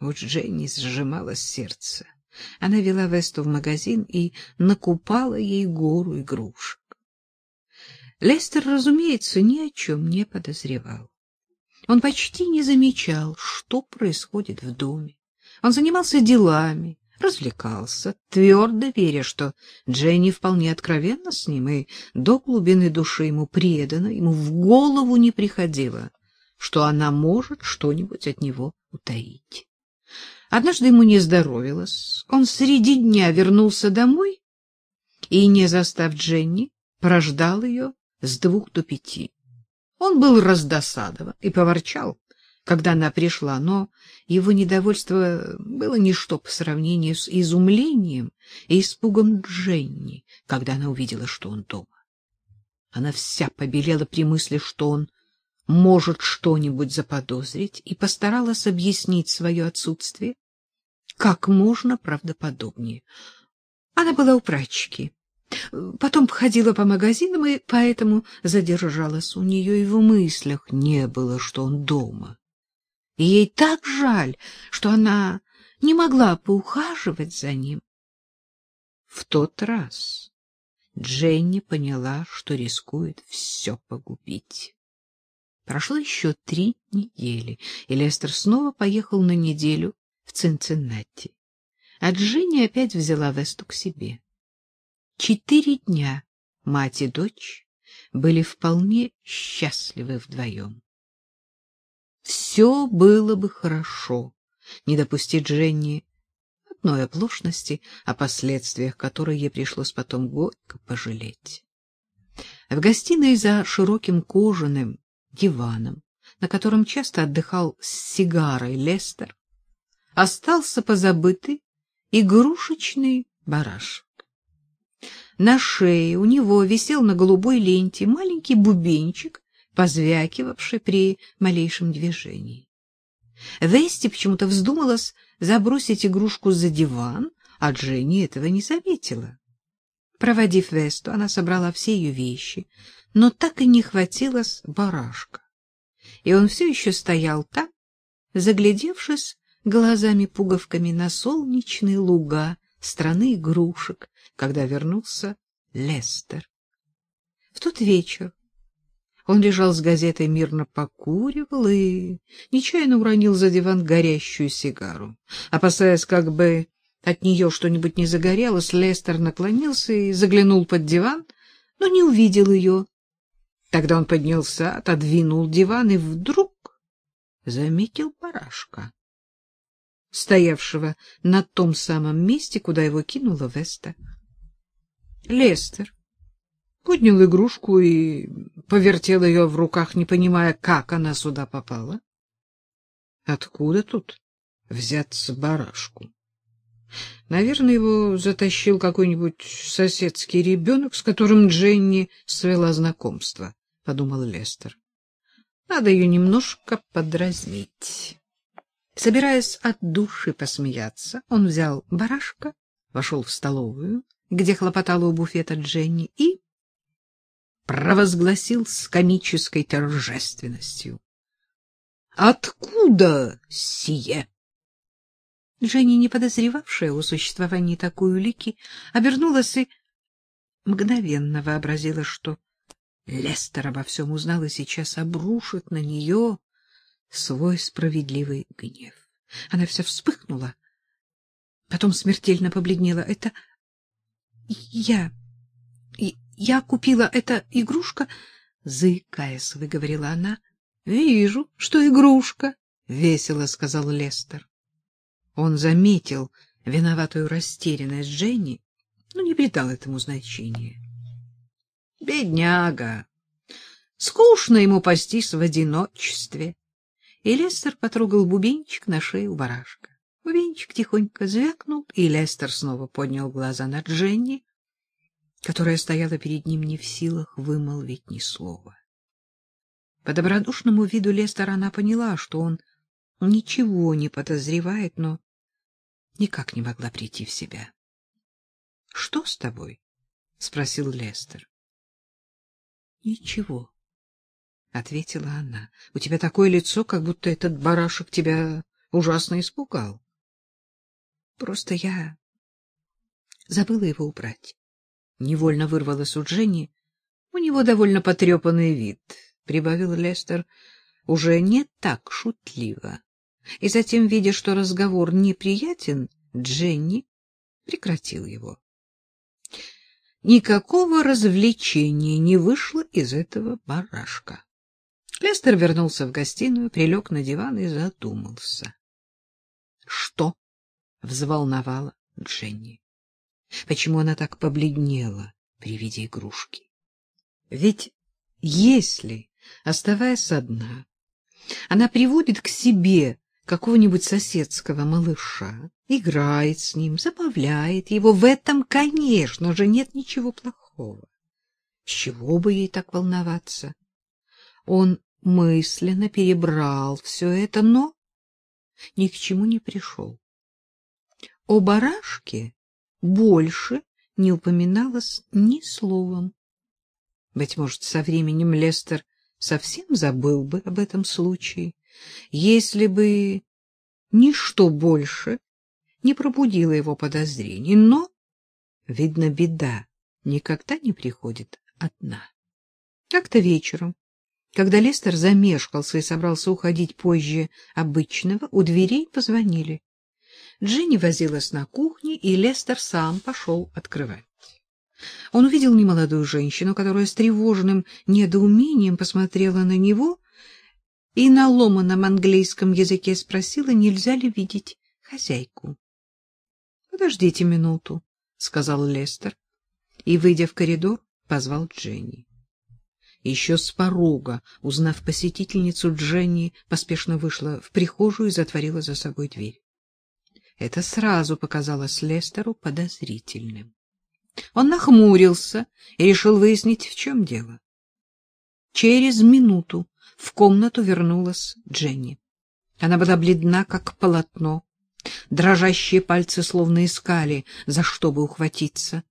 Вот Дженни сжималось сердце. Она вела Весту в магазин и накупала ей гору игрушек. Лестер, разумеется, ни о чем не подозревал. Он почти не замечал, что происходит в доме. Он занимался делами, развлекался, твердо веря, что Дженни вполне откровенна с ним и до глубины души ему предана, ему в голову не приходило, что она может что-нибудь от него утаить. Однажды ему не здоровилось, он среди дня вернулся домой и, не застав Дженни, прождал ее с двух до пяти. Он был раздосадован и поворчал, когда она пришла, но его недовольство было ничто по сравнению с изумлением и испугом Дженни, когда она увидела, что он дома. Она вся побелела при мысли, что он может что-нибудь заподозрить, и постаралась объяснить свое отсутствие как можно правдоподобнее. Она была у прачки. Потом ходила по магазинам, и поэтому задержалась у нее, и в мыслях не было, что он дома. И ей так жаль, что она не могла поухаживать за ним. В тот раз Дженни поняла, что рискует все погубить. Прошло еще три недели, и Лестер снова поехал на неделю в Цинциннати. А Дженни опять взяла Весту к себе. Четыре дня мать и дочь были вполне счастливы вдвоем. Все было бы хорошо, не допустить Дженни одной оплошности, о последствиях которой ей пришлось потом горько пожалеть. В гостиной за широким кожаным диваном, на котором часто отдыхал с сигарой Лестер, остался позабытый игрушечный барашек. На шее у него висел на голубой ленте маленький бубенчик, позвякивавший при малейшем движении. Вести почему-то вздумалась забросить игрушку за диван, а Дженни этого не заметила. Проводив Весту, она собрала все ее вещи, но так и не хватилось барашка. И он все еще стоял там, заглядевшись глазами-пуговками на солнечные луга страны игрушек, когда вернулся Лестер. В тот вечер он лежал с газетой, мирно покуривал и нечаянно уронил за диван горящую сигару. Опасаясь, как бы от нее что-нибудь не загорелось, Лестер наклонился и заглянул под диван, но не увидел ее. Тогда он поднялся, отодвинул диван и вдруг заметил барашка, стоявшего на том самом месте, куда его кинула Веста. Лестер поднял игрушку и повертел ее в руках, не понимая, как она сюда попала. Откуда тут взяться барашку? Наверное, его затащил какой-нибудь соседский ребенок, с которым Дженни свела знакомство, — подумал Лестер. Надо ее немножко подразнить. Собираясь от души посмеяться, он взял барашка, вошел в столовую, где хлопотала у буфета Дженни, и провозгласил с комической торжественностью. — Откуда сие? Дженни, не подозревавшая о существовании такой улики, обернулась и мгновенно вообразила, что Лестер обо всем узнал и сейчас обрушит на нее свой справедливый гнев. Она вся вспыхнула, потом смертельно побледнела. — Это я... Я купила эта игрушка, заикаясь, выговорила она. Вижу, что игрушка, весело сказал Лестер. Он заметил виноватую растерянность Дженни, но не придал этому значения. Бедняга. Скучно ему пастись в одиночестве. И Лестер потрогал бубенчик на шее у барашка. Бубенчик тихонько звякнул, и Лестер снова поднял глаза на Дженни, которая стояла перед ним не в силах вымолвить ни слова. По добродушному виду Лестера она поняла, что он ничего не подозревает, но никак не могла прийти в себя. — Что с тобой? — спросил Лестер. — Ничего, — ответила она. — У тебя такое лицо, как будто этот барашек тебя ужасно испугал. Просто я забыла его убрать. Невольно вырвалась у Дженни. У него довольно потрепанный вид, — прибавил Лестер уже не так шутливо. И затем, видя, что разговор неприятен, Дженни прекратил его. Никакого развлечения не вышло из этого барашка. Лестер вернулся в гостиную, прилег на диван и задумался. Что взволновало Дженни? Почему она так побледнела при виде игрушки? Ведь если, оставаясь одна, она приводит к себе какого-нибудь соседского малыша, играет с ним, забавляет его, в этом, конечно же, нет ничего плохого. С чего бы ей так волноваться? Он мысленно перебрал все это, но ни к чему не пришел. О барашке больше не упоминалось ни словом. Быть может, со временем Лестер совсем забыл бы об этом случае, если бы ничто больше не пробудило его подозрений. Но, видно, беда никогда не приходит одна. Как-то вечером, когда Лестер замешкался и собрался уходить позже обычного, у дверей позвонили. Джинни возилась на кухне, и Лестер сам пошел открывать. Он увидел немолодую женщину, которая с тревожным недоумением посмотрела на него и на ломаном английском языке спросила, нельзя ли видеть хозяйку. — Подождите минуту, — сказал Лестер, и, выйдя в коридор, позвал Дженни. Еще с порога, узнав посетительницу, Дженни поспешно вышла в прихожую и затворила за собой дверь. Это сразу показалось Лестеру подозрительным. Он нахмурился и решил выяснить, в чем дело. Через минуту в комнату вернулась Дженни. Она была бледна, как полотно. Дрожащие пальцы словно искали, за что бы ухватиться.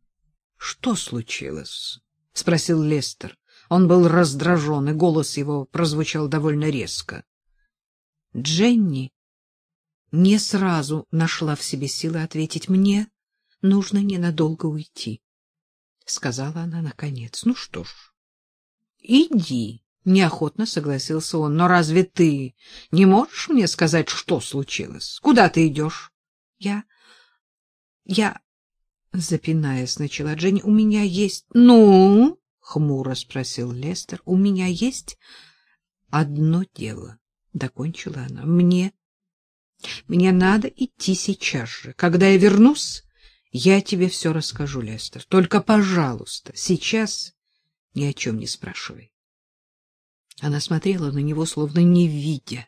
— Что случилось? — спросил Лестер. Он был раздражен, и голос его прозвучал довольно резко. Дженни не сразу нашла в себе силы ответить мне, нужно ненадолго уйти, — сказала она наконец. — Ну что ж, иди, — неохотно согласился он. — Но разве ты не можешь мне сказать, что случилось? Куда ты идешь? — Я... я... Запинаясь, начала Дженни. — У меня есть... — Ну? — хмуро спросил Лестер. — У меня есть одно дело, — докончила она. — Мне... Мне надо идти сейчас же. Когда я вернусь, я тебе все расскажу, Лестер. Только, пожалуйста, сейчас ни о чем не спрашивай. Она смотрела на него, словно не видя.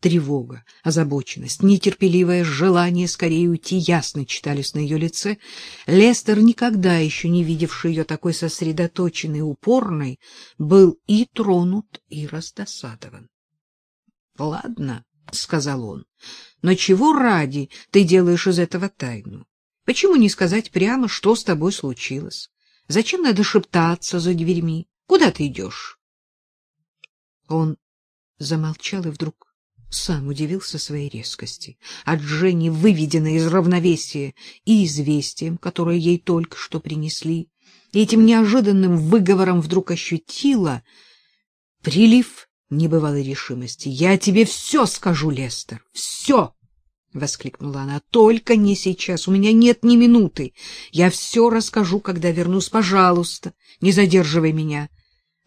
Тревога, озабоченность, нетерпеливое желание скорее уйти ясно читались на ее лице. Лестер, никогда еще не видевший ее такой сосредоточенной упорной, был и тронут, и раздосадован. — Ладно, — сказал он, — но чего ради ты делаешь из этого тайну? Почему не сказать прямо, что с тобой случилось? Зачем надо шептаться за дверьми? Куда ты идешь? Он замолчал и вдруг сам удивился своей резкости. От Жени, выведенной из равновесия и известием, которое ей только что принесли, и этим неожиданным выговором вдруг ощутила прилив небывалой решимости. — Я тебе все скажу, Лестер, все! — воскликнула она. — Только не сейчас, у меня нет ни минуты. Я все расскажу, когда вернусь. Пожалуйста, не задерживай меня.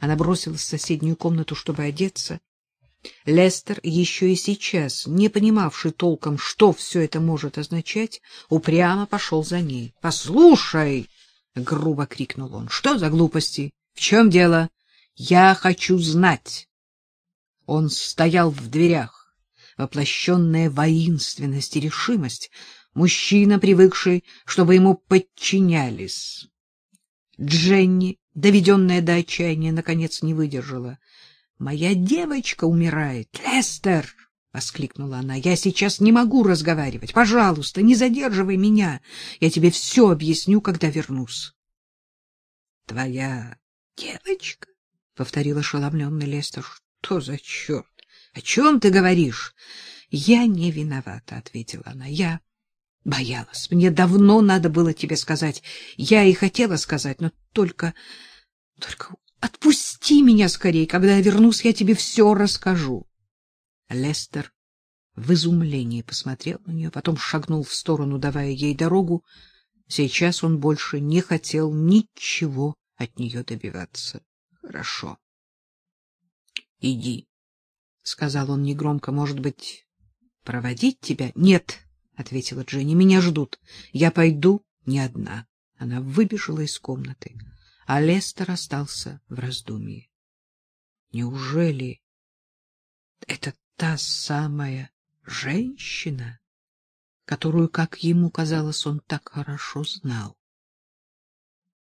Она бросилась в соседнюю комнату, чтобы одеться. Лестер, еще и сейчас, не понимавший толком, что все это может означать, упрямо пошел за ней. — Послушай! — грубо крикнул он. — Что за глупости? В чем дело? Я хочу знать. Он стоял в дверях воплощенная воинственность и решимость, мужчина, привыкший, чтобы ему подчинялись. Дженни, доведенная до отчаяния, наконец не выдержала. — Моя девочка умирает. Лестер! — воскликнула она. — Я сейчас не могу разговаривать. Пожалуйста, не задерживай меня. Я тебе все объясню, когда вернусь. — Твоя девочка? — повторил ошеломленный Лестер. — Что за черт? — О чем ты говоришь? Я не виновата, ответила она. Я боялась. Мне давно надо было тебе сказать. Я и хотела сказать, но только только отпусти меня скорее, когда я вернусь, я тебе все расскажу. Лестер в изумлении посмотрел на нее, потом шагнул в сторону, давая ей дорогу. Сейчас он больше не хотел ничего от нее добиваться. Хорошо. Иди, сказал он негромко, может быть, проводить тебя? Нет, ответила Дженни. Меня ждут. Я пойду не одна. Она выбежала из комнаты, а Лестер остался в раздумье. Неужели это та самая женщина, которую, как ему казалось, он так хорошо знал?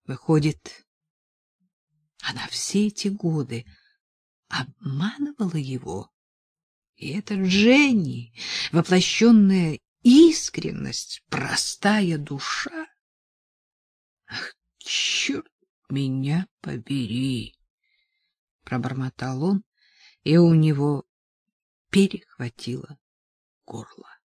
Выходит, она все эти годы обманывала его. И это Дженни, воплощенная искренность, простая душа. Ах, черт меня побери! Пробормотал он, и у него перехватило горло.